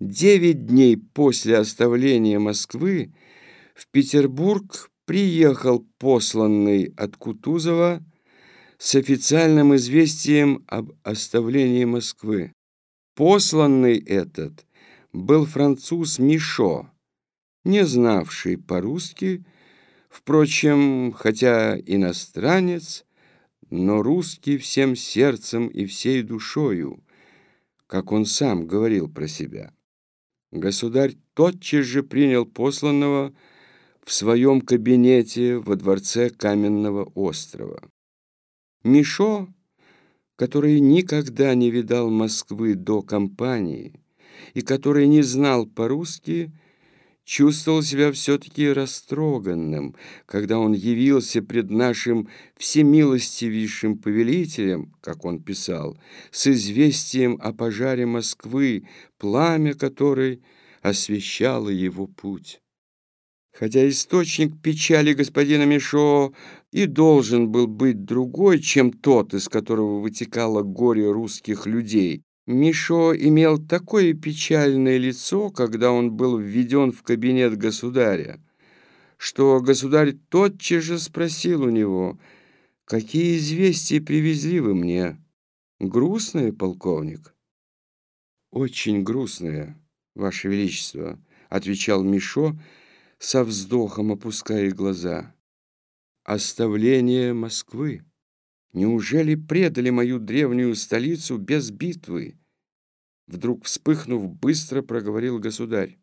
Девять дней после оставления Москвы в Петербург приехал посланный от Кутузова с официальным известием об оставлении Москвы. Посланный этот был француз Мишо, не знавший по-русски, впрочем, хотя иностранец, но русский всем сердцем и всей душою, как он сам говорил про себя. Государь тотчас же принял посланного в своем кабинете во дворце Каменного острова. Мишо, который никогда не видал Москвы до кампании и который не знал по-русски, чувствовал себя все-таки растроганным, когда он явился пред нашим всемилостивейшим повелителем, как он писал, с известием о пожаре Москвы, пламя которой освещало его путь. Хотя источник печали господина Мишо и должен был быть другой, чем тот, из которого вытекало горе русских людей, Мишо имел такое печальное лицо, когда он был введен в кабинет государя, что государь тотчас же спросил у него, «Какие известия привезли вы мне? Грустные, полковник?» «Очень грустные, ваше величество», — отвечал Мишо, со вздохом опуская глаза. «Оставление Москвы. Неужели предали мою древнюю столицу без битвы?» Вдруг вспыхнув, быстро проговорил государь.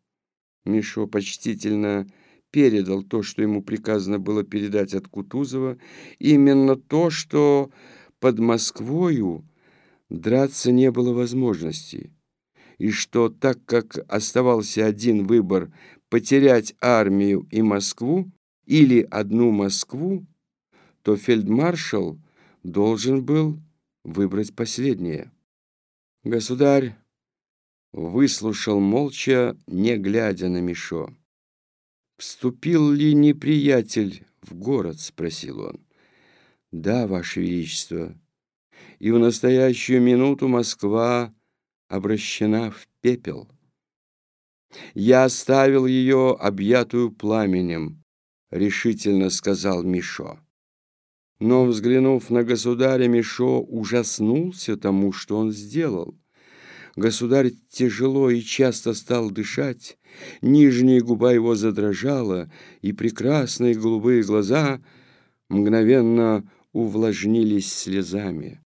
Мишо почтительно передал то, что ему приказано было передать от Кутузова, именно то, что под Москвою драться не было возможности, и что так как оставался один выбор потерять армию и Москву или одну Москву, то фельдмаршал должен был выбрать последнее. Государь выслушал молча, не глядя на Мишо. «Вступил ли неприятель в город?» — спросил он. «Да, Ваше Величество. И в настоящую минуту Москва обращена в пепел. Я оставил ее объятую пламенем», — решительно сказал Мишо. Но, взглянув на государя, Мишо ужаснулся тому, что он сделал. Государь тяжело и часто стал дышать, нижняя губа его задрожала, и прекрасные голубые глаза мгновенно увлажнились слезами.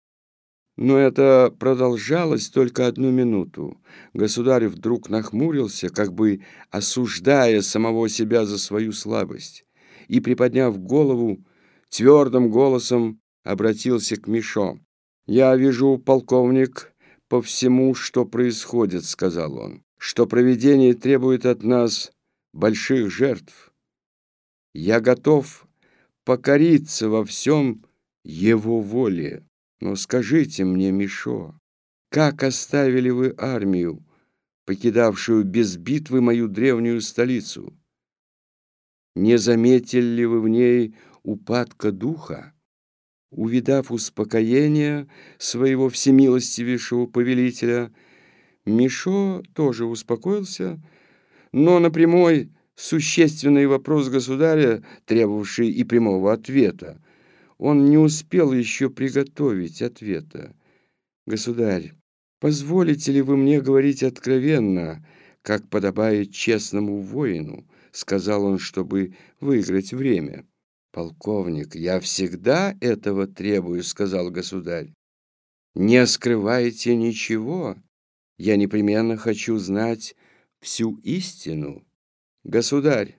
Но это продолжалось только одну минуту. Государь вдруг нахмурился, как бы осуждая самого себя за свою слабость, и, приподняв голову, твердым голосом обратился к Мишо. «Я вижу, полковник, по всему, что происходит», — сказал он, «что проведение требует от нас больших жертв. Я готов покориться во всем его воле. Но скажите мне, Мишо, как оставили вы армию, покидавшую без битвы мою древнюю столицу? Не заметили ли вы в ней упадка духа? Увидав успокоение своего всемилостивейшего повелителя, Мишо тоже успокоился, но на прямой существенный вопрос государя, требовавший и прямого ответа, он не успел еще приготовить ответа. «Государь, позволите ли вы мне говорить откровенно, как подобает честному воину?» — сказал он, чтобы выиграть время. «Полковник, я всегда этого требую», — сказал государь. «Не скрывайте ничего. Я непременно хочу знать всю истину». «Государь»,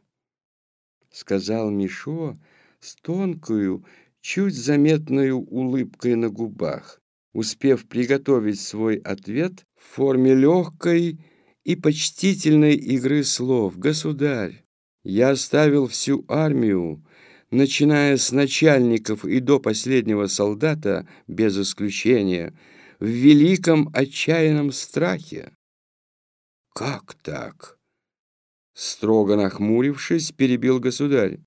— сказал Мишо с тонкою, чуть заметной улыбкой на губах, успев приготовить свой ответ в форме легкой и почтительной игры слов. «Государь, я оставил всю армию, начиная с начальников и до последнего солдата, без исключения, в великом отчаянном страхе. «Как так?» Строго нахмурившись, перебил государь.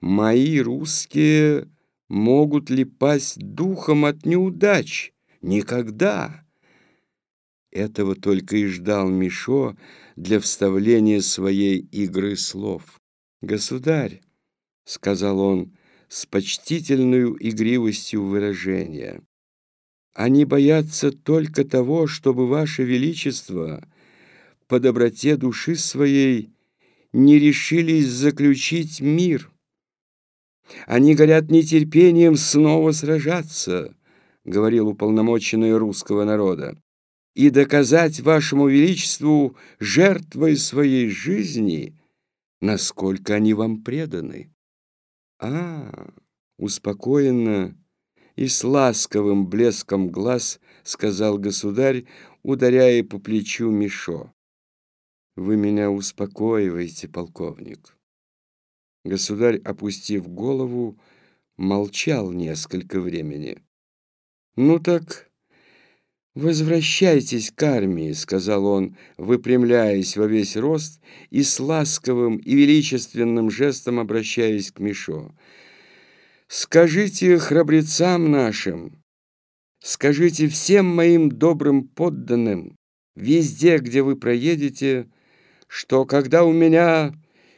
«Мои русские могут ли пасть духом от неудач? Никогда!» Этого только и ждал Мишо для вставления своей игры слов. «Государь», — сказал он с почтительной игривостью выражения, «они боятся только того, чтобы Ваше Величество по доброте души своей не решились заключить мир. Они горят нетерпением снова сражаться» говорил уполномоченный русского народа, и доказать вашему величеству жертвой своей жизни, насколько они вам преданы. А, успокоенно и с ласковым блеском глаз сказал государь, ударяя по плечу Мишо. Вы меня успокоиваете, полковник. Государь, опустив голову, молчал несколько времени. «Ну так возвращайтесь к армии», — сказал он, выпрямляясь во весь рост и с ласковым и величественным жестом обращаясь к Мишо. «Скажите храбрецам нашим, скажите всем моим добрым подданным, везде, где вы проедете, что когда у меня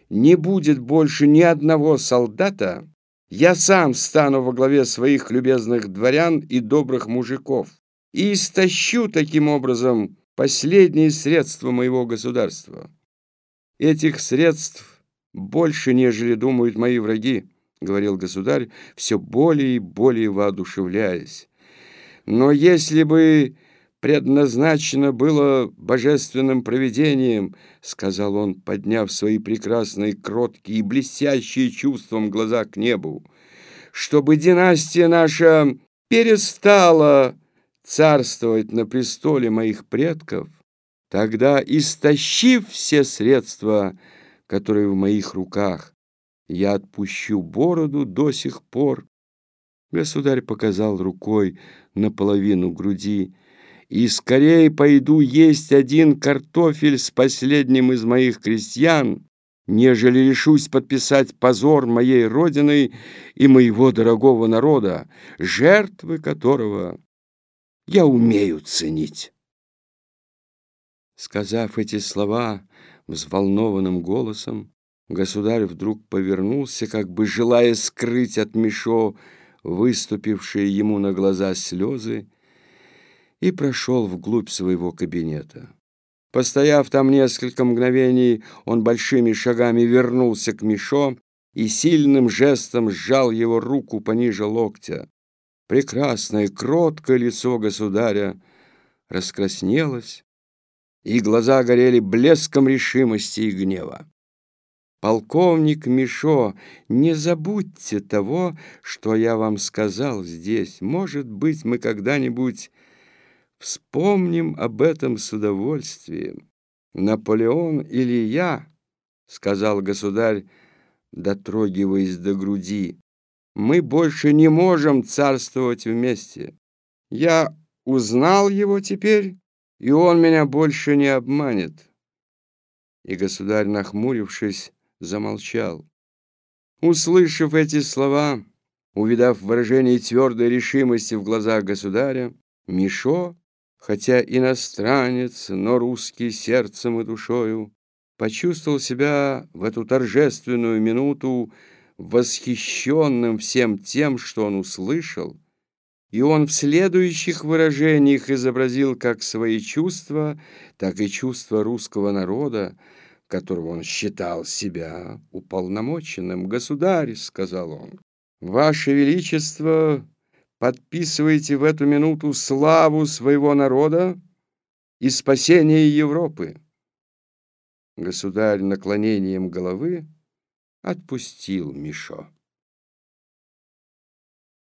не будет больше ни одного солдата, я сам стану во главе своих любезных дворян и добрых мужиков и истощу таким образом последние средства моего государства. Этих средств больше, нежели думают мои враги, говорил государь, все более и более воодушевляясь. Но если бы предназначено было божественным провидением, сказал он, подняв свои прекрасные, кроткие и блестящие чувством глаза к небу, чтобы династия наша перестала царствовать на престоле моих предков, тогда, истощив все средства, которые в моих руках, я отпущу бороду до сих пор. Государь показал рукой наполовину груди, и скорее пойду есть один картофель с последним из моих крестьян, нежели решусь подписать позор моей родины и моего дорогого народа, жертвы которого я умею ценить. Сказав эти слова взволнованным голосом, государь вдруг повернулся, как бы желая скрыть от Мишо выступившие ему на глаза слезы, и прошел вглубь своего кабинета. Постояв там несколько мгновений, он большими шагами вернулся к Мишо и сильным жестом сжал его руку пониже локтя. Прекрасное, кроткое лицо государя раскраснелось, и глаза горели блеском решимости и гнева. «Полковник Мишо, не забудьте того, что я вам сказал здесь. Может быть, мы когда-нибудь Вспомним об этом с удовольствием. Наполеон или я, сказал государь, дотрогиваясь до груди, мы больше не можем царствовать вместе. Я узнал его теперь, и он меня больше не обманет. И государь, нахмурившись, замолчал. Услышав эти слова, увидав выражение твердой решимости в глазах государя, Мишо хотя иностранец, но русский сердцем и душою, почувствовал себя в эту торжественную минуту восхищенным всем тем, что он услышал, и он в следующих выражениях изобразил как свои чувства, так и чувства русского народа, которого он считал себя уполномоченным. «Государь», — сказал он, — «Ваше Величество подписываете в эту минуту славу своего народа и спасение Европы. Государь наклонением головы отпустил Мишо.